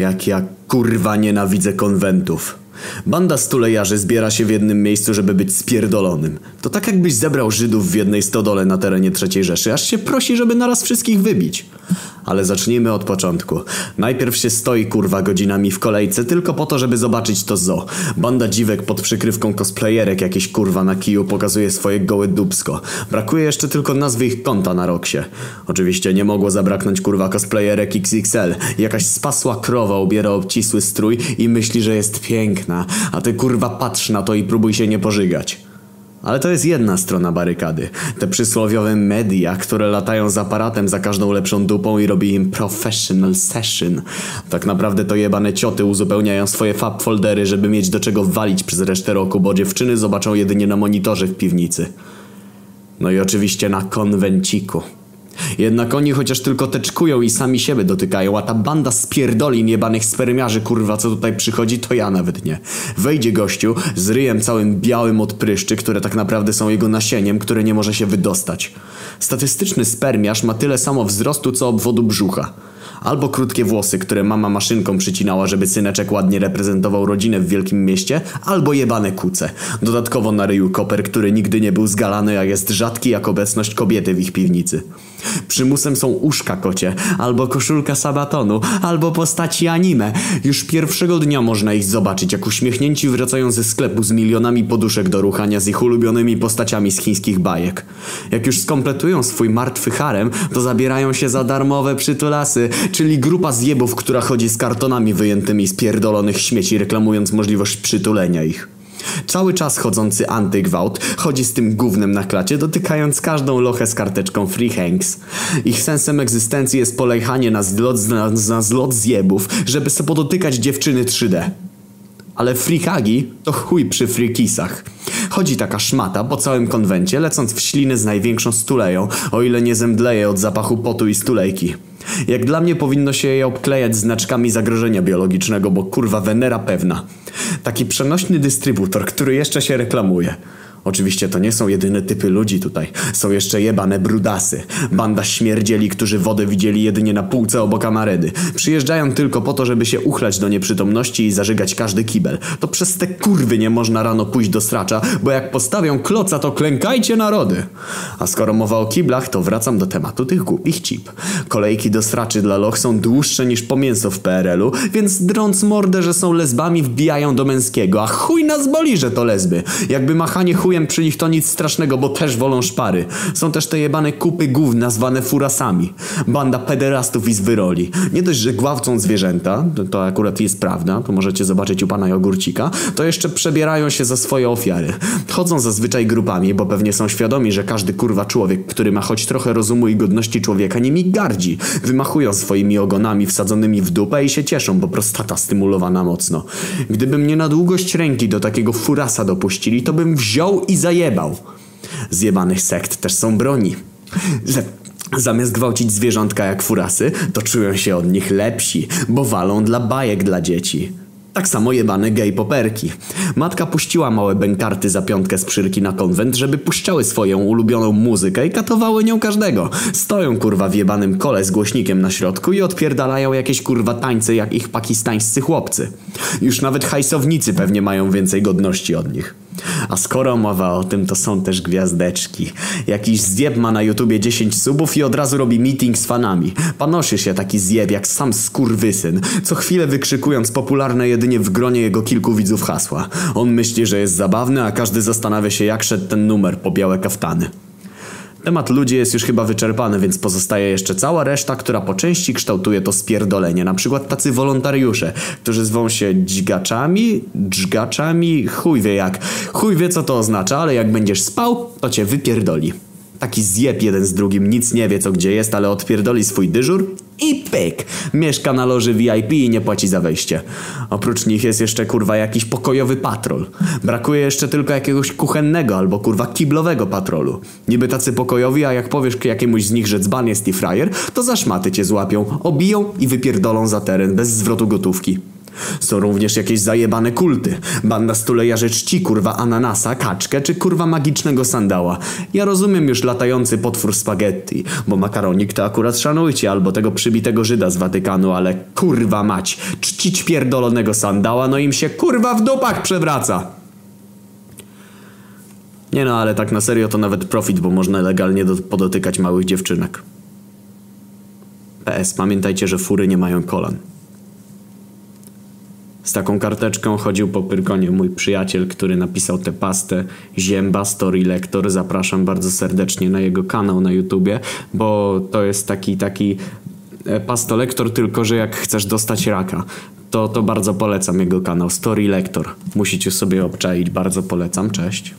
Jak ja kurwa nienawidzę konwentów. Banda stulejarzy zbiera się w jednym miejscu, żeby być spierdolonym. To tak jakbyś zebrał Żydów w jednej stodole na terenie III Rzeszy, aż się prosi, żeby naraz wszystkich wybić. Ale zacznijmy od początku. Najpierw się stoi kurwa godzinami w kolejce tylko po to, żeby zobaczyć to zo. Banda dziwek pod przykrywką cosplayerek jakieś kurwa na kiju pokazuje swoje gołe dubsko. Brakuje jeszcze tylko nazwy ich konta na roksie. Oczywiście nie mogło zabraknąć kurwa cosplayerek XXL. Jakaś spasła krowa ubiera obcisły strój i myśli, że jest piękna. A ty kurwa patrz na to i próbuj się nie pożygać. Ale to jest jedna strona barykady. Te przysłowiowe media, które latają z aparatem za każdą lepszą dupą i robi im professional session. Tak naprawdę to jebane cioty uzupełniają swoje fab foldery, żeby mieć do czego walić przez resztę roku, bo dziewczyny zobaczą jedynie na monitorze w piwnicy. No i oczywiście na konwenciku. Jednak oni chociaż tylko teczkują i sami siebie dotykają, a ta banda spierdolin jebanych spermiarzy kurwa co tutaj przychodzi, to ja nawet nie. Wejdzie gościu z ryjem całym białym od pryszczy, które tak naprawdę są jego nasieniem, które nie może się wydostać. Statystyczny spermiarz ma tyle samo wzrostu co obwodu brzucha. Albo krótkie włosy, które mama maszynką przycinała, żeby syneczek ładnie reprezentował rodzinę w wielkim mieście, albo jebane kuce. Dodatkowo na ryju koper, który nigdy nie był zgalany, a jest rzadki jak obecność kobiety w ich piwnicy. Przymusem są uszka kocie, albo koszulka sabatonu, albo postaci anime. Już pierwszego dnia można ich zobaczyć, jak uśmiechnięci wracają ze sklepu z milionami poduszek do ruchania z ich ulubionymi postaciami z chińskich bajek. Jak już skompletują swój martwy harem, to zabierają się za darmowe przytulasy, czyli grupa zjebów, która chodzi z kartonami wyjętymi z pierdolonych śmieci, reklamując możliwość przytulenia ich. Cały czas chodzący antygwałt chodzi z tym gównem na klacie, dotykając każdą lochę z karteczką Free Hanks. Ich sensem egzystencji jest polejchanie na zlot, na, na zlot zjebów, żeby se podotykać dziewczyny 3D. Ale freehagi to chuj przy freakisach. Chodzi taka szmata po całym konwencie, lecąc w śliny z największą stuleją, o ile nie zemdleje od zapachu potu i stulejki. Jak dla mnie powinno się je obklejać znaczkami zagrożenia biologicznego, bo kurwa Wenera pewna. Taki przenośny dystrybutor, który jeszcze się reklamuje. Oczywiście to nie są jedyne typy ludzi tutaj. Są jeszcze jebane brudasy. Banda śmierdzieli, którzy wodę widzieli jedynie na półce obok amaredy. Przyjeżdżają tylko po to, żeby się uchlać do nieprzytomności i zażygać każdy kibel. To przez te kurwy nie można rano pójść do stracza, bo jak postawią kloca, to klękajcie narody. A skoro mowa o kiblach, to wracam do tematu tych głupich cip. Kolejki do straczy dla loch są dłuższe niż po mięso w PRL-u, więc drąc mordę, że są lesbami, wbijają do męskiego. A chuj nas boli, że to lesby. Jakby machanie chuj chujem przy nich to nic strasznego, bo też wolą szpary. Są też te jebane kupy głów nazwane furasami. Banda pederastów i zwyroli. Nie dość, że gwałcą zwierzęta, to, to akurat jest prawda, to możecie zobaczyć u pana Jogurcika, to jeszcze przebierają się za swoje ofiary. Chodzą zazwyczaj grupami, bo pewnie są świadomi, że każdy kurwa człowiek, który ma choć trochę rozumu i godności człowieka, nimi gardzi. Wymachują swoimi ogonami wsadzonymi w dupę i się cieszą, bo prostata stymulowana mocno. Gdyby mnie na długość ręki do takiego furasa dopuścili, to bym wziął i zajebał. Zjebanych sekt też są broni. Że Zamiast gwałcić zwierzątka jak furasy, to czują się od nich lepsi, bo walą dla bajek dla dzieci. Tak samo jebane gej poperki. Matka puściła małe bękarty za piątkę z przyrki na konwent, żeby puszczały swoją ulubioną muzykę i katowały nią każdego. Stoją kurwa w jebanym kole z głośnikiem na środku i odpierdalają jakieś kurwa tańce jak ich pakistańscy chłopcy. Już nawet hajsownicy pewnie mają więcej godności od nich. A skoro mowa o tym, to są też gwiazdeczki. Jakiś zjeb ma na YouTubie 10 subów i od razu robi meeting z fanami. Panoszy się taki zjeb jak sam skurwysyn, co chwilę wykrzykując popularne jedynie w gronie jego kilku widzów hasła. On myśli, że jest zabawny, a każdy zastanawia się jak szedł ten numer po białe kaftany. Temat ludzi jest już chyba wyczerpany, więc pozostaje jeszcze cała reszta, która po części kształtuje to spierdolenie. Na przykład tacy wolontariusze, którzy zwą się dźgaczami, dżgaczami, chuj wie jak. Chuj wie co to oznacza, ale jak będziesz spał, to cię wypierdoli. Taki zjeb jeden z drugim, nic nie wie co gdzie jest, ale odpierdoli swój dyżur i pyk! Mieszka na loży VIP i nie płaci za wejście. Oprócz nich jest jeszcze kurwa jakiś pokojowy patrol. Brakuje jeszcze tylko jakiegoś kuchennego albo kurwa kiblowego patrolu. Niby tacy pokojowi, a jak powiesz jakiemuś z nich, że dzban jest i frajer, to za szmaty cię złapią, obiją i wypierdolą za teren bez zwrotu gotówki. Są również jakieś zajebane kulty. Banda stulejarzy czci kurwa ananasa, kaczkę czy kurwa magicznego sandała. Ja rozumiem już latający potwór spaghetti, bo makaronik to akurat szanujcie, albo tego przybitego Żyda z Watykanu, ale kurwa mać, czcić pierdolonego sandała, no im się kurwa w dupach przewraca. Nie no, ale tak na serio to nawet profit, bo można legalnie do, podotykać małych dziewczynek. PS, pamiętajcie, że fury nie mają kolan. Z taką karteczką chodził po Pyrkonie mój przyjaciel, który napisał tę pastę Zięba Story Lektor. Zapraszam bardzo serdecznie na jego kanał na YouTubie, bo to jest taki taki e, pastolektor, tylko że jak chcesz dostać raka, to, to bardzo polecam jego kanał Story Lektor. Musicie sobie obczaić, bardzo polecam. Cześć.